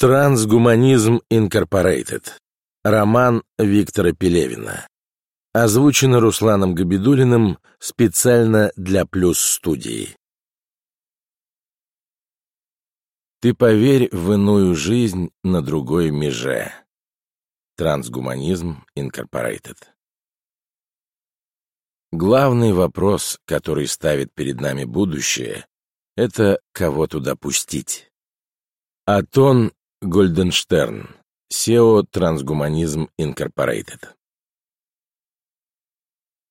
Трансгуманизм Инкорпорейтед. Роман Виктора Пелевина. Озвучено Русланом Габидулиным специально для Плюс студии. Ты поверь в иную жизнь на другой меже. Трансгуманизм Инкорпорейтед. Главный вопрос, который ставит перед нами будущее, это кого туда пустить. Атон Гольденштерн, SEO Трансгуманизм Инкорпорейтед.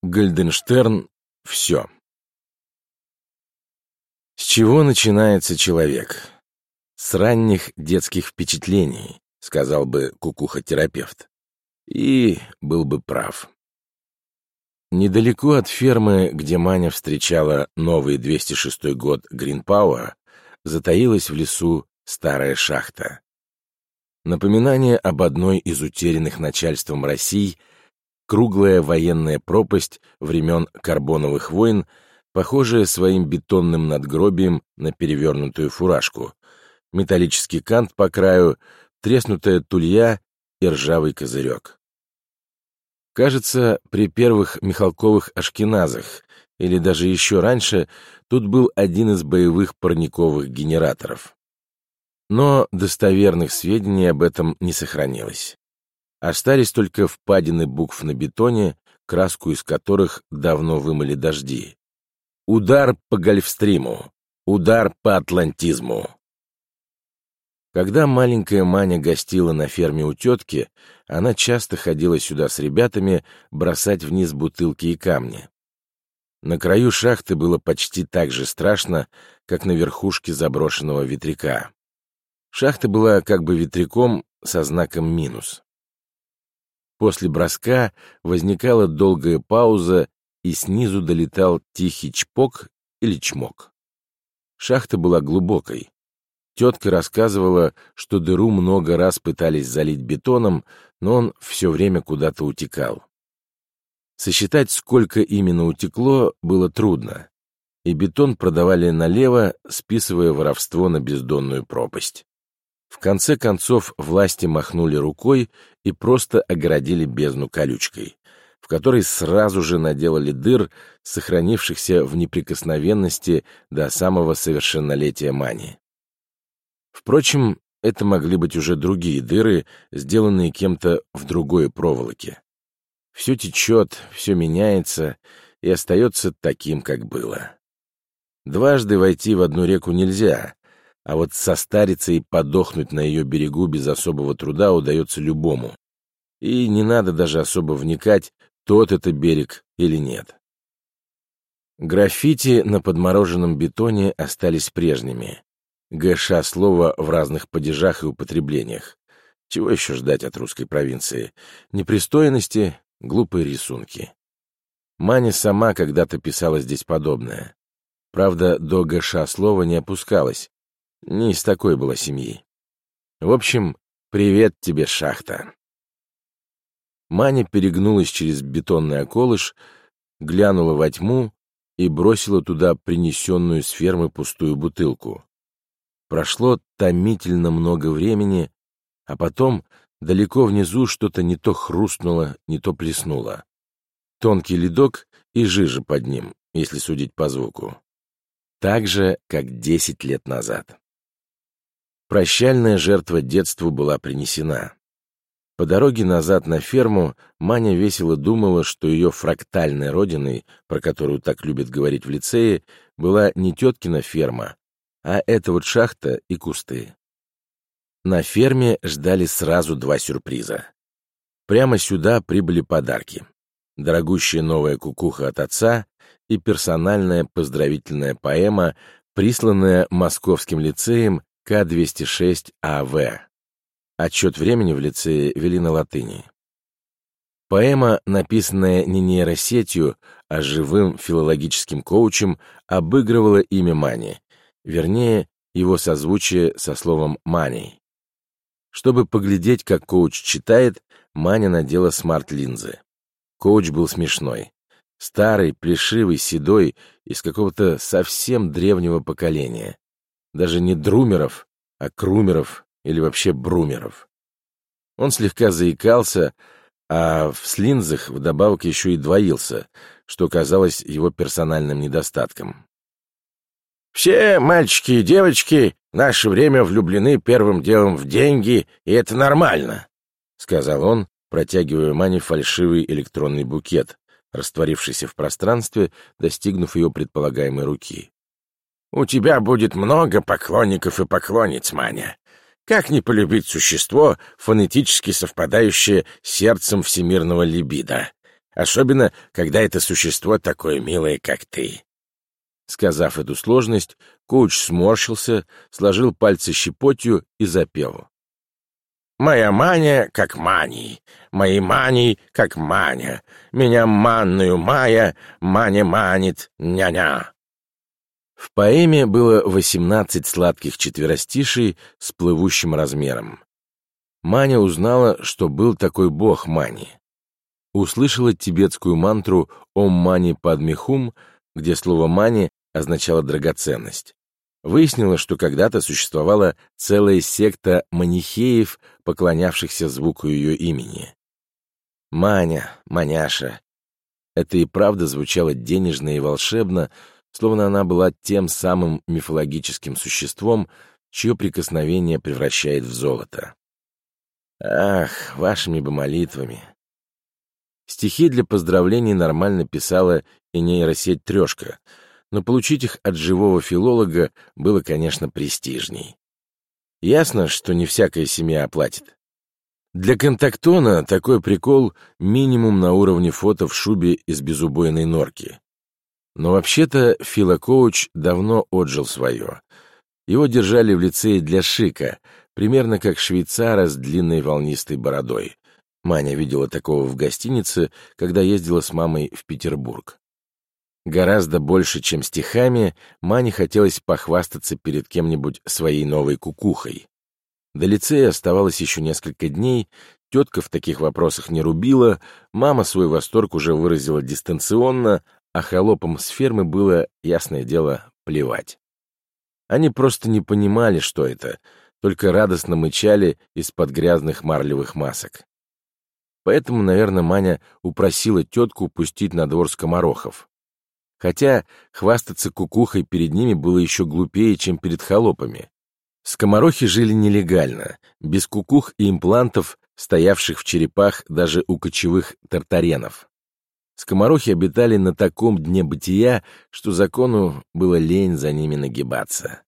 Гольденштерн — все. С чего начинается человек? С ранних детских впечатлений, сказал бы кукуха-терапевт. И был бы прав. Недалеко от фермы, где Маня встречала новый 206 год Гринпауа, затаилась в лесу старая шахта. Напоминание об одной из утерянных начальством России, круглая военная пропасть времен карбоновых войн, похожая своим бетонным надгробием на перевернутую фуражку, металлический кант по краю, треснутая тулья и ржавый козырек. Кажется, при первых Михалковых ашкеназах, или даже еще раньше, тут был один из боевых парниковых генераторов. Но достоверных сведений об этом не сохранилось. Остались только впадины букв на бетоне, краску из которых давно вымыли дожди. Удар по гольфстриму. Удар по атлантизму. Когда маленькая Маня гостила на ферме у тетки, она часто ходила сюда с ребятами бросать вниз бутылки и камни. На краю шахты было почти так же страшно, как на верхушке заброшенного ветряка. Шахта была как бы ветряком со знаком минус. После броска возникала долгая пауза, и снизу долетал тихий чпок или чмок. Шахта была глубокой. Тетка рассказывала, что дыру много раз пытались залить бетоном, но он все время куда-то утекал. Сосчитать, сколько именно утекло, было трудно, и бетон продавали налево, списывая воровство на бездонную пропасть. В конце концов власти махнули рукой и просто оградили бездну колючкой, в которой сразу же наделали дыр, сохранившихся в неприкосновенности до самого совершеннолетия Мани. Впрочем, это могли быть уже другие дыры, сделанные кем-то в другой проволоке. Все течет, все меняется и остается таким, как было. Дважды войти в одну реку нельзя, а вот состариться и подохнуть на ее берегу без особого труда удается любому. И не надо даже особо вникать, тот это берег или нет. Граффити на подмороженном бетоне остались прежними. ГШ слово в разных падежах и употреблениях. Чего еще ждать от русской провинции? Непристойности, глупые рисунки. Маня сама когда-то писала здесь подобное. Правда, до ГШ слова не опускалась, не из такой была семьи. В общем, привет тебе, шахта. Маня перегнулась через бетонный околыш, глянула во тьму и бросила туда принесенную с фермы пустую бутылку. Прошло томительно много времени, а потом далеко внизу что-то не то хрустнуло, не то плеснуло. Тонкий ледок и жижа под ним, если судить по звуку. Так же, как десять лет назад. Прощальная жертва детству была принесена. По дороге назад на ферму Маня весело думала, что ее фрактальной родиной, про которую так любят говорить в лицее, была не теткина ферма, а эта вот шахта и кусты. На ферме ждали сразу два сюрприза. Прямо сюда прибыли подарки. Дорогущая новая кукуха от отца и персональная поздравительная поэма, присланная Московским лицеем к-206АВ. Отчет времени в лице вели на латыни. Поэма, написанная не нейросетью, а живым филологическим коучем, обыгрывала имя Мани, вернее, его созвучие со словом «мани». Чтобы поглядеть, как коуч читает, Маня надела смарт-линзы. Коуч был смешной. Старый, плешивый, седой, из какого-то совсем древнего поколения даже не Друмеров, а Крумеров или вообще Брумеров. Он слегка заикался, а в слинзах вдобавок еще и двоился, что казалось его персональным недостатком. «Все мальчики и девочки в наше время влюблены первым делом в деньги, и это нормально», — сказал он, протягивая Мане фальшивый электронный букет, растворившийся в пространстве, достигнув ее предполагаемой руки. «У тебя будет много поклонников и поклонниц, Маня. Как не полюбить существо, фонетически совпадающее с сердцем всемирного либидо? Особенно, когда это существо такое милое, как ты. Сказав эту сложность, коуч сморщился, сложил пальцы щепотью и запел. «Моя маня, как маний, мои мании, как маня, меня манную мая, маня манит, ня-ня». В поэме было восемнадцать сладких четверостишей с плывущим размером. Маня узнала, что был такой бог Мани. Услышала тибетскую мантру «Ом Мани Падмихум», где слово «мани» означало драгоценность. Выяснила, что когда-то существовала целая секта манихеев, поклонявшихся звуку ее имени. Маня, Маняша. Это и правда звучало денежно и волшебно, словно она была тем самым мифологическим существом, чье прикосновение превращает в золото. Ах, вашими бы молитвами. Стихи для поздравлений нормально писала и нейросеть «Трешка», но получить их от живого филолога было, конечно, престижней. Ясно, что не всякая семья оплатит. Для контактона такой прикол минимум на уровне фото в шубе из безубойной норки. Но вообще-то Филокоуч давно отжил свое. Его держали в лицее для шика, примерно как швейцара с длинной волнистой бородой. Маня видела такого в гостинице, когда ездила с мамой в Петербург. Гораздо больше, чем стихами, Мане хотелось похвастаться перед кем-нибудь своей новой кукухой. До лицея оставалось еще несколько дней, тетка в таких вопросах не рубила, мама свой восторг уже выразила дистанционно, а холопам с фермы было, ясное дело, плевать. Они просто не понимали, что это, только радостно мычали из-под грязных марлевых масок. Поэтому, наверное, Маня упросила тетку пустить на двор скоморохов. Хотя хвастаться кукухой перед ними было еще глупее, чем перед холопами. Скоморохи жили нелегально, без кукух и имплантов, стоявших в черепах даже у кочевых тартаренов. Скоморохи обитали на таком дне бытия, что закону было лень за ними нагибаться.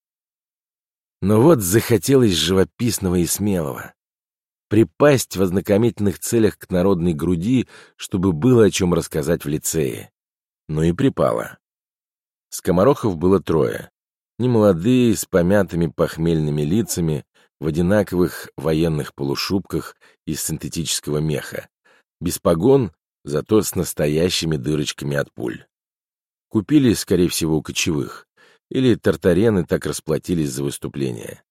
Но вот захотелось живописного и смелого. Припасть в ознакомительных целях к народной груди, чтобы было о чем рассказать в лицее. Ну и припало. Скоморохов было трое. Немолодые, с помятыми похмельными лицами, в одинаковых военных полушубках из синтетического меха, без погон зато с настоящими дырочками от пуль. Купили, скорее всего, у кочевых, или тартарены так расплатились за выступление.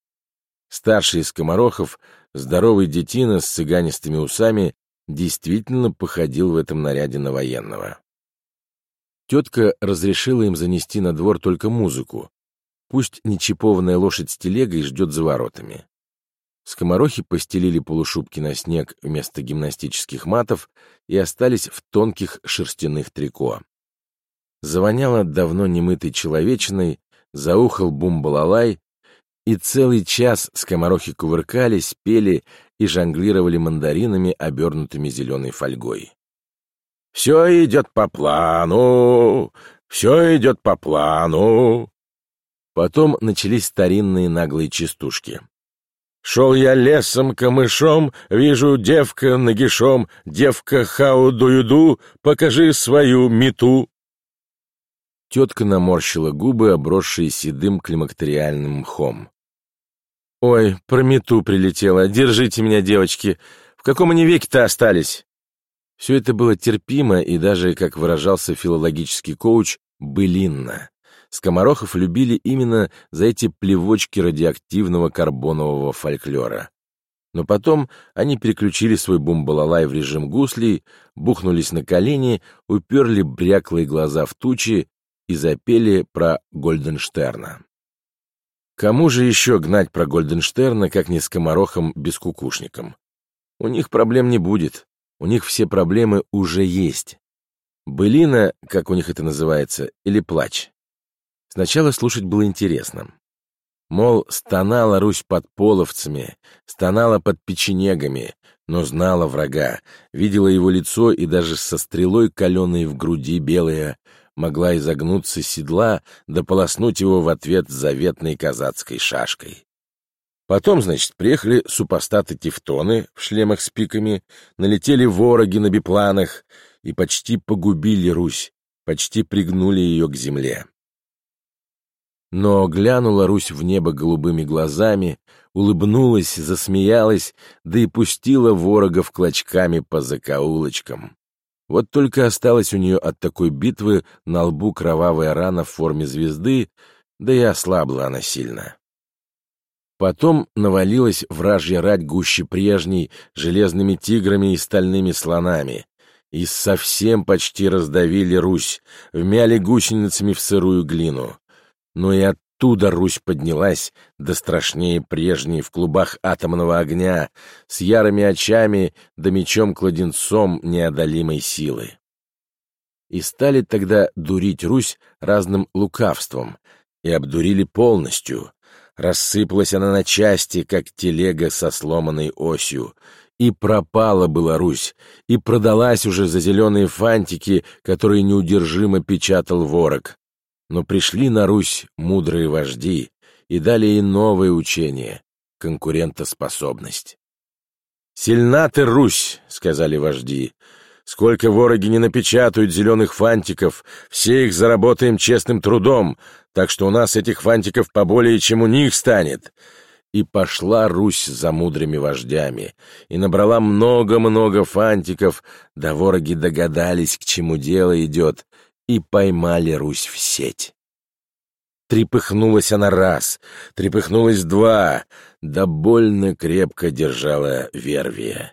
Старший из скоморохов, здоровый детина с цыганистыми усами, действительно походил в этом наряде на военного. Тетка разрешила им занести на двор только музыку. Пусть нечипованная лошадь с телегой ждет за воротами. Скоморохи постелили полушубки на снег вместо гимнастических матов и остались в тонких шерстяных трико. Завоняло давно немытой человечиной, заухал бум-балалай, и целый час скоморохи кувыркались, пели и жонглировали мандаринами, обернутыми зеленой фольгой. «Все идет по плану, все идет по плану». Потом начались старинные наглые частушки. Шел я лесом камышом, вижу девка нагишом, девка хау-дуюду, покажи свою мету. Тетка наморщила губы, обросшие седым климактериальным мхом. «Ой, про мету прилетела. Держите меня, девочки. В каком они веке-то остались?» Все это было терпимо и даже, как выражался филологический коуч, былинно. Скоморохов любили именно за эти плевочки радиоактивного карбонового фольклора. Но потом они переключили свой бумбалалай в режим гуслей, бухнулись на колени, уперли бряклые глаза в тучи и запели про Гольденштерна. Кому же еще гнать про Гольденштерна, как не скоморохом-бескукушником? У них проблем не будет, у них все проблемы уже есть. Былина, как у них это называется, или плач. Сначала слушать было интересно. Мол, стонала Русь под половцами, стонала под печенегами, но знала врага, видела его лицо и даже со стрелой каленой в груди белая могла изогнуться седла да полоснуть его в ответ заветной казацкой шашкой. Потом, значит, приехали супостаты-тевтоны в шлемах с пиками, налетели вороги на бипланах и почти погубили Русь, почти пригнули ее к земле. Но глянула Русь в небо голубыми глазами, улыбнулась, засмеялась, да и пустила ворогов клочками по закоулочкам. Вот только осталась у нее от такой битвы на лбу кровавая рана в форме звезды, да и ослабла она сильно. Потом навалилась вражья рать гуще прежней, железными тиграми и стальными слонами, и совсем почти раздавили Русь, вмяли гусеницами в сырую глину. Но и от Оттуда Русь поднялась, да страшнее прежней, в клубах атомного огня, с ярыми очами да мечом-кладенцом неодолимой силы. И стали тогда дурить Русь разным лукавством, и обдурили полностью. Рассыпалась она на части, как телега со сломанной осью, и пропала была Русь, и продалась уже за зеленые фантики, которые неудержимо печатал ворог. Но пришли на Русь мудрые вожди и дали ей новое учение — конкурентоспособность. «Сильна ты, Русь!» — сказали вожди. «Сколько вороги не напечатают зеленых фантиков, все их заработаем честным трудом, так что у нас этих фантиков поболее, чем у них станет». И пошла Русь за мудрыми вождями, и набрала много-много фантиков, да вороги догадались, к чему дело идет, и поймали Русь в сеть. Трепыхнулась она раз, трепыхнулась два, да больно крепко держала Вервия.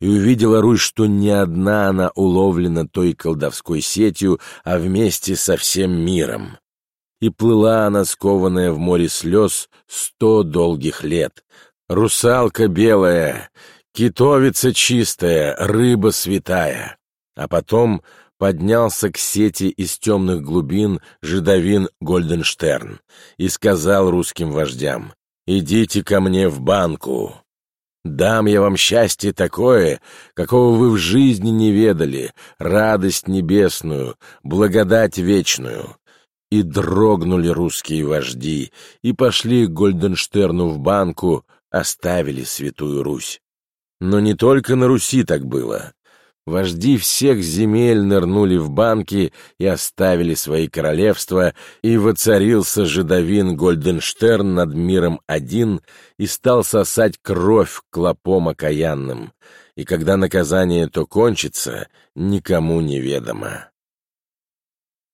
И увидела Русь, что не одна она уловлена той колдовской сетью, а вместе со всем миром. И плыла она, скованная в море слез, сто долгих лет. Русалка белая, китовица чистая, рыба святая. А потом поднялся к сети из темных глубин жидовин Гольденштерн и сказал русским вождям, «Идите ко мне в банку. Дам я вам счастье такое, какого вы в жизни не ведали, радость небесную, благодать вечную». И дрогнули русские вожди, и пошли к Гольденштерну в банку, оставили Святую Русь. Но не только на Руси так было. Вожди всех земель нырнули в банки и оставили свои королевства, и воцарился жидовин Гольденштерн над миром один и стал сосать кровь клопом окаянным. И когда наказание то кончится, никому неведомо.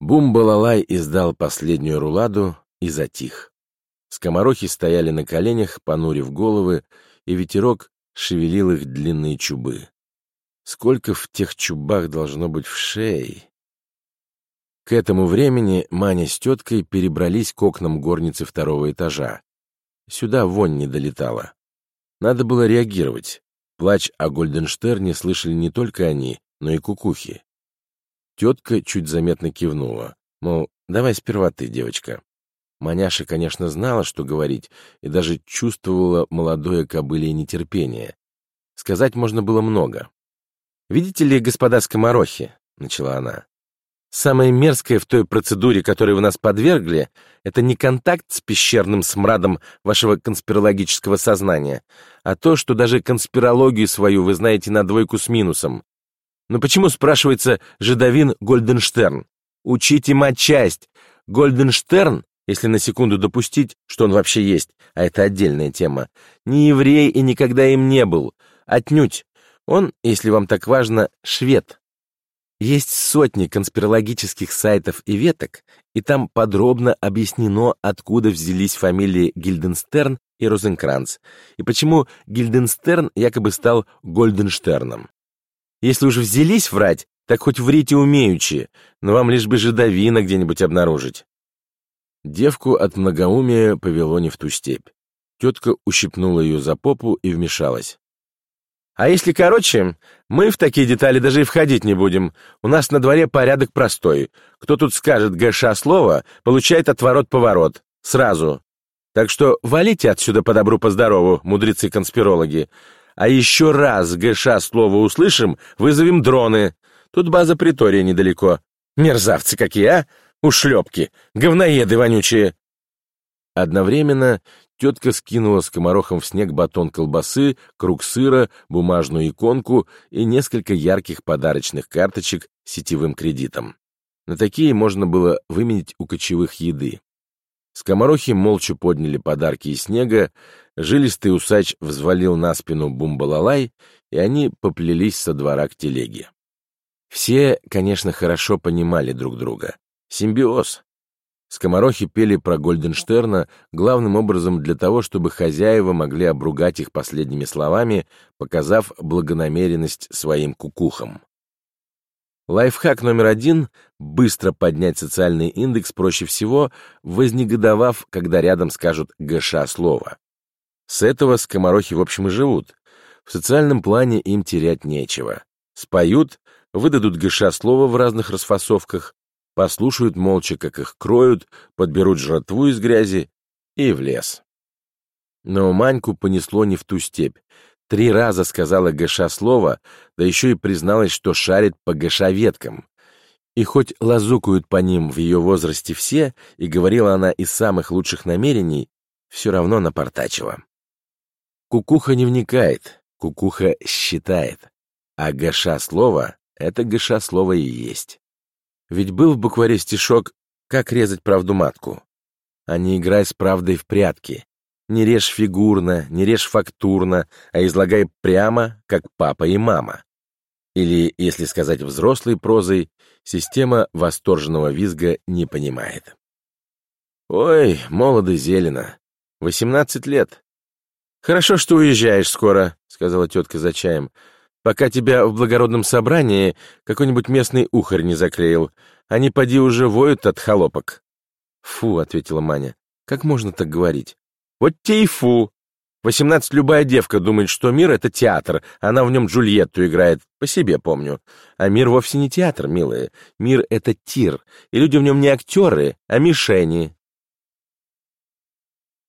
Бум-балалай издал последнюю руладу и затих. Скоморохи стояли на коленях, понурив головы, и ветерок шевелил их длинные чубы. Сколько в тех чубах должно быть в шее? К этому времени Маня с теткой перебрались к окнам горницы второго этажа. Сюда вонь не долетала. Надо было реагировать. Плач о Гольденштерне слышали не только они, но и кукухи. Тетка чуть заметно кивнула, мол, давай сперва ты, девочка. Маняша, конечно, знала, что говорить, и даже чувствовала молодое кобыле нетерпение. Сказать можно было много. «Видите ли, господа скоморохи», — начала она, «самое мерзкое в той процедуре, которой вы нас подвергли, это не контакт с пещерным смрадом вашего конспирологического сознания, а то, что даже конспирологию свою вы знаете на двойку с минусом. Но почему, спрашивается, жидовин Гольденштерн? Учите матчасть. Гольденштерн, если на секунду допустить, что он вообще есть, а это отдельная тема, не еврей и никогда им не был. Отнюдь. Он, если вам так важно, швед. Есть сотни конспирологических сайтов и веток, и там подробно объяснено, откуда взялись фамилии Гильденстерн и Розенкранц, и почему Гильденстерн якобы стал Гольденштерном. Если уж взялись врать, так хоть врите умеючи, но вам лишь бы жидовина где-нибудь обнаружить. Девку от многоумия повело не в ту степь. Тетка ущипнула ее за попу и вмешалась. «А если короче, мы в такие детали даже и входить не будем. У нас на дворе порядок простой. Кто тут скажет ГШ слово, получает отворот-поворот. Сразу. Так что валите отсюда по добру, по здорову, мудрецы-конспирологи. А еще раз ГШ слово услышим, вызовем дроны. Тут база притория недалеко. Мерзавцы какие, а? Ушлепки, говноеды вонючие. Одновременно тетка скинула скоморохом в снег батон колбасы, круг сыра, бумажную иконку и несколько ярких подарочных карточек с сетевым кредитом. На такие можно было выменить у кочевых еды. Скоморохи молча подняли подарки из снега, жилистый усач взвалил на спину бумбалалай, и они поплелись со двора к телеге. Все, конечно, хорошо понимали друг друга. Симбиоз. Скоморохи пели про Гольденштерна главным образом для того, чтобы хозяева могли обругать их последними словами, показав благонамеренность своим кукухам. Лайфхак номер один — быстро поднять социальный индекс проще всего, вознегодовав, когда рядом скажут «ГШ» слово. С этого скоморохи в общем и живут. В социальном плане им терять нечего. Споют, выдадут ГШ слово в разных расфасовках, послушают молча, как их кроют, подберут жратву из грязи и в лес. Но Маньку понесло не в ту степь. Три раза сказала Гэша слово, да еще и призналась, что шарит по Гэша-веткам. И хоть лазукают по ним в ее возрасте все, и говорила она из самых лучших намерений, все равно напортачила. Кукуха не вникает, кукуха считает, а Гэша слово — это Гэша слово и есть. Ведь был в букваре стишок «Как резать правду матку». А не играй с правдой в прятки. Не режь фигурно, не режь фактурно, а излагай прямо, как папа и мама. Или, если сказать взрослой прозой, система восторженного визга не понимает. «Ой, молодо зелено. Восемнадцать лет. Хорошо, что уезжаешь скоро», — сказала тетка за чаем пока тебя в благородном собрании какой-нибудь местный ухарь не заклеил. Они, поди, уже воют от холопок». «Фу», — ответила Маня, — «как можно так говорить?» «Вот те и фу. Восемнадцать любая девка думает, что мир — это театр, она в нем Джульетту играет, по себе помню. А мир вовсе не театр, милые. Мир — это тир, и люди в нем не актеры, а мишени.